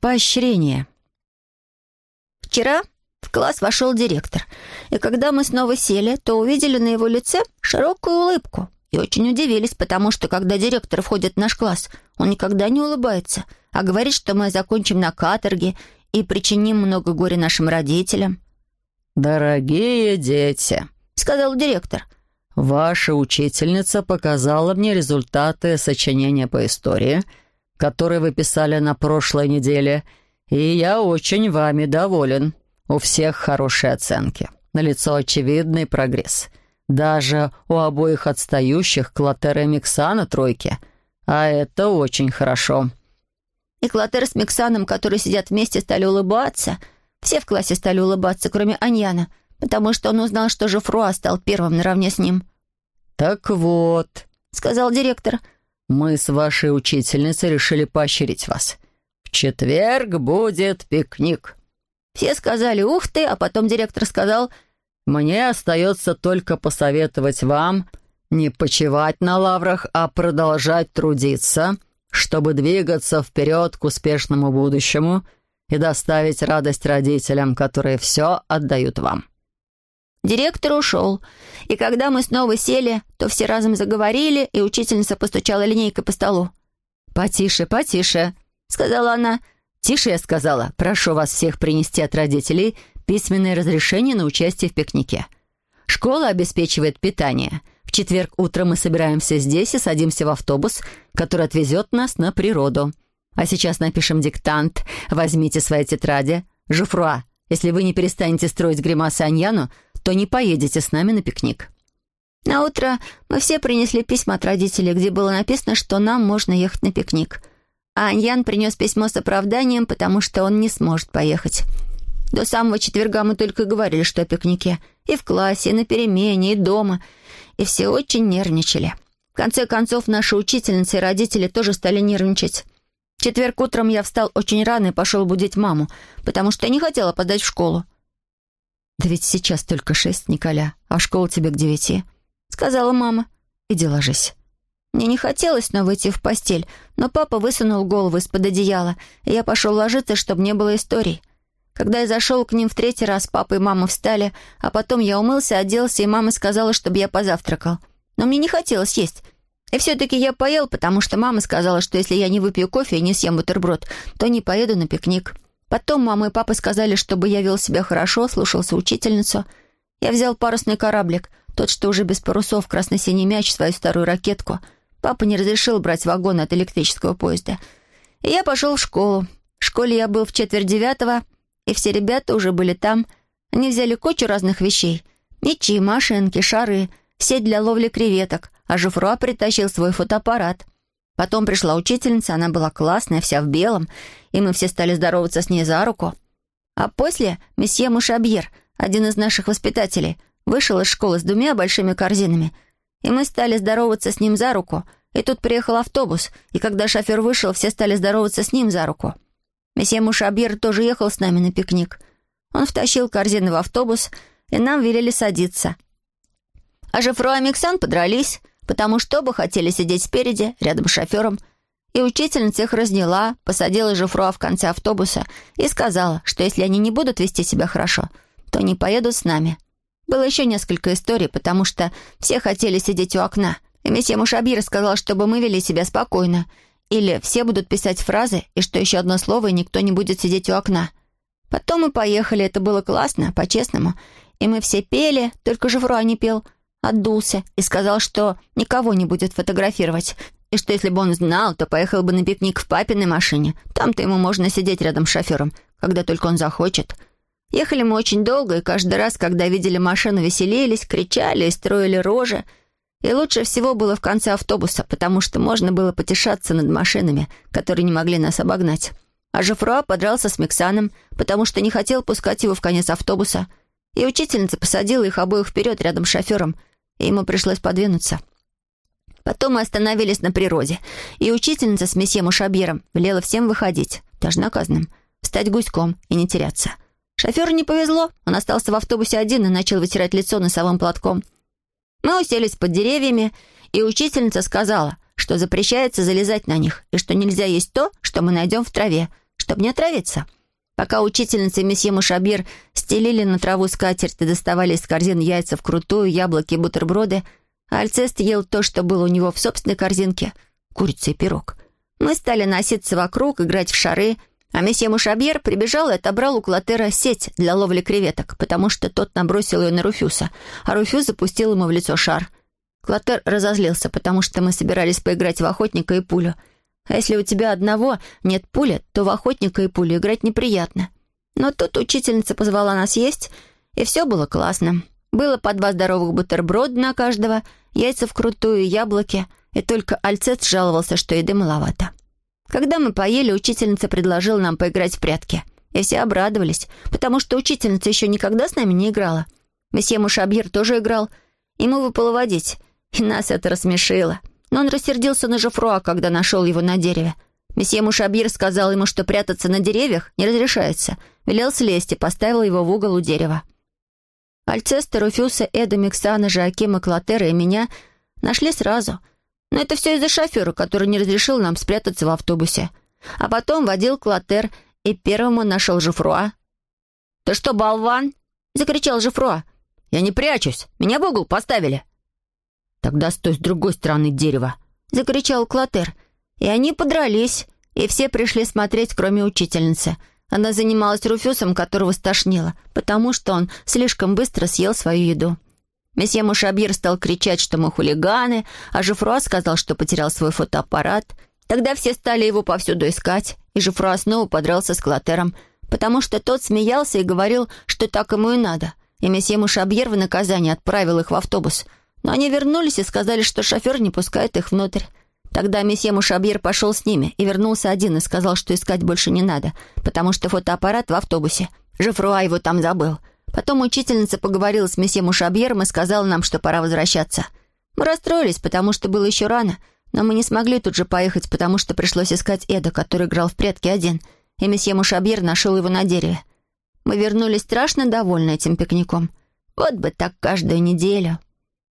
Поощрение. Вчера в класс вошел директор, и когда мы снова сели, то увидели на его лице широкую улыбку и очень удивились, потому что, когда директор входит в наш класс, он никогда не улыбается, а говорит, что мы закончим на каторге и причиним много горя нашим родителям. «Дорогие дети», — сказал директор, — «ваша учительница показала мне результаты сочинения по истории, которые вы писали на прошлой неделе, и я очень вами доволен. У всех хорошие оценки. Налицо очевидный прогресс. Даже у обоих отстающих Клотера и Миксана тройки. А это очень хорошо». И Клотер с Миксаном, которые сидят вместе, стали улыбаться — все в классе стали улыбаться, кроме Аньяна, потому что он узнал, что Жофруа стал первым наравне с ним. «Так вот», — сказал директор, — «мы с вашей учительницей решили поощрить вас. В четверг будет пикник». Все сказали «Ух ты!», а потом директор сказал «Мне остается только посоветовать вам не почивать на лаврах, а продолжать трудиться, чтобы двигаться вперед к успешному будущему» и доставить радость родителям, которые все отдают вам». Директор ушел, и когда мы снова сели, то все разом заговорили, и учительница постучала линейкой по столу. «Потише, потише», — сказала она. «Тише, я сказала. Прошу вас всех принести от родителей письменное разрешение на участие в пикнике. Школа обеспечивает питание. В четверг утром мы собираемся здесь и садимся в автобус, который отвезет нас на природу. А сейчас напишем диктант. Возьмите свои тетради. Жуфруа, если вы не перестанете строить гримасы Аньяну, то не поедете с нами на пикник». На утро мы все принесли письма от родителей, где было написано, что нам можно ехать на пикник. А Аньян принес письмо с оправданием, потому что он не сможет поехать. До самого четверга мы только говорили, что о пикнике. И в классе, и на перемене, и дома. И все очень нервничали. В конце концов, наши учительницы и родители тоже стали нервничать. В четверг утром я встал очень рано и пошел будить маму, потому что не хотела подать в школу. «Да ведь сейчас только шесть, Николя, а в школу тебе к девяти», — сказала мама. «Иди ложись». Мне не хотелось снова идти в постель, но папа высунул голову из-под одеяла, и я пошел ложиться, чтобы не было историй. Когда я зашел к ним в третий раз, папа и мама встали, а потом я умылся, оделся, и мама сказала, чтобы я позавтракал. Но мне не хотелось есть, и все-таки я поел, потому что мама сказала, что если я не выпью кофе и не съем бутерброд, то не поеду на пикник. Потом мама и папа сказали, чтобы я вел себя хорошо, слушался учительницу. Я взял парусный кораблик, тот, что уже без парусов, красно-синий мяч, свою старую ракетку. Папа не разрешил брать вагоны от электрического поезда. И я пошел в школу. В школе я был в четверть девятого, и все ребята уже были там. Они взяли кучу разных вещей. Мечи, машинки, шары, сеть для ловли креветок — а Жуфруа притащил свой фотоаппарат. Потом пришла учительница, она была классная, вся в белом, и мы все стали здороваться с ней за руку. А после месье Мушабьер, один из наших воспитателей, вышел из школы с двумя большими корзинами, и мы стали здороваться с ним за руку, и тут приехал автобус, и когда шофер вышел, все стали здороваться с ним за руку. Месье Мушабьер тоже ехал с нами на пикник. Он втащил корзины в автобус, и нам велели садиться. А Жефро и Миксан подрались, потому что оба хотели сидеть спереди, рядом с шофером. И учительница их разняла, посадила Жуфруа в конце автобуса и сказала, что если они не будут вести себя хорошо, то не поедут с нами. Было еще несколько историй, потому что все хотели сидеть у окна. И месье Мушабир сказал, чтобы мы вели себя спокойно. Или все будут писать фразы, и что еще одно слово, и никто не будет сидеть у окна. Потом мы поехали, это было классно, по-честному. И мы все пели, только Жуфруа не пел — отдулся и сказал, что никого не будет фотографировать, и что если бы он знал, то поехал бы на пикник в папиной машине. Там-то ему можно сидеть рядом с шофером, когда только он захочет. Ехали мы очень долго, и каждый раз, когда видели машину, веселились, кричали и строили рожи. И лучше всего было в конце автобуса, потому что можно было потешаться над машинами, которые не могли нас обогнать. А Жефруа подрался с Миксаном, потому что не хотел пускать его в конец автобуса. И учительница посадила их обоих вперед рядом с шофером — и ему пришлось подвинуться. Потом мы остановились на природе, и учительница с месье Мушабьером велела всем выходить, даже наказанным, встать гуськом и не теряться. Шоферу не повезло, он остался в автобусе один и начал вытирать лицо носовым платком. Мы уселись под деревьями, и учительница сказала, что запрещается залезать на них, и что нельзя есть то, что мы найдем в траве, чтобы не отравиться. Пока учительница и месье Мушабир стелили на траву скатерть и доставали из корзин яйца вкрутую, яблоки и бутерброды, Альцест ел то, что было у него в собственной корзинке — курица и пирог. Мы стали носиться вокруг, играть в шары, а месье Мушабьер прибежал и отобрал у Клотера сеть для ловли креветок, потому что тот набросил ее на Руфюса, а Руфюс запустил ему в лицо шар. Клотер разозлился, потому что мы собирались поиграть в охотника и пулю — а если у тебя одного нет пули, то в охотника и пулю играть неприятно. Но тут учительница позвала нас есть, и все было классно. Было по два здоровых бутерброда на каждого, яйца вкрутую, яблоки, и только Альцет жаловался, что еды маловато. Когда мы поели, учительница предложила нам поиграть в прятки. И все обрадовались, потому что учительница еще никогда с нами не играла. Месье Мушабьер тоже играл. Ему выпало водить, и нас это рассмешило. Но он рассердился на Жофруа, когда нашел его на дереве. Месье Мушабир сказал ему, что прятаться на деревьях не разрешается. Велел слезть и поставил его в угол у дерева. Альцестер, Руфюса, Эда, Миксана, Жоакима, Клотера и меня нашли сразу. Но это все из-за шофера, который не разрешил нам спрятаться в автобусе. А потом водил Клотер, и первым он нашел Жофруа. «Ты что, болван?» — закричал Жофруа. «Я не прячусь. Меня в угол поставили». «Тогда стой с другой стороны дерева!» — закричал Клотер. И они подрались, и все пришли смотреть, кроме учительницы. Она занималась Руфюсом, которого стошнило, потому что он слишком быстро съел свою еду. Месье Мушабир стал кричать, что мы хулиганы, а Жифруа сказал, что потерял свой фотоаппарат. Тогда все стали его повсюду искать, и Жифруа снова подрался с Клотером, потому что тот смеялся и говорил, что так ему и надо. И месье Мушабьер в наказание отправил их в автобус — но они вернулись и сказали, что шофер не пускает их внутрь. Тогда месье Мушабьер пошел с ними и вернулся один и сказал, что искать больше не надо, потому что фотоаппарат в автобусе. Жефруа его там забыл. Потом учительница поговорила с месье Мушабьером и сказала нам, что пора возвращаться. Мы расстроились, потому что было еще рано, но мы не смогли тут же поехать, потому что пришлось искать Эда, который играл в прятки один, и месье Мушабьер нашел его на дереве. Мы вернулись страшно довольны этим пикником. Вот бы так каждую неделю.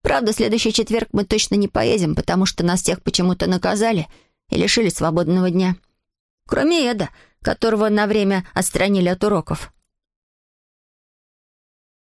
Правда, следующий четверг мы точно не поедем, потому что нас всех почему-то наказали и лишили свободного дня. Кроме Эда, которого на время отстранили от уроков.